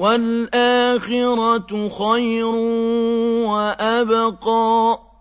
وَالْآخِرَةُ خَيْرٌ وَأَبْقَىٰ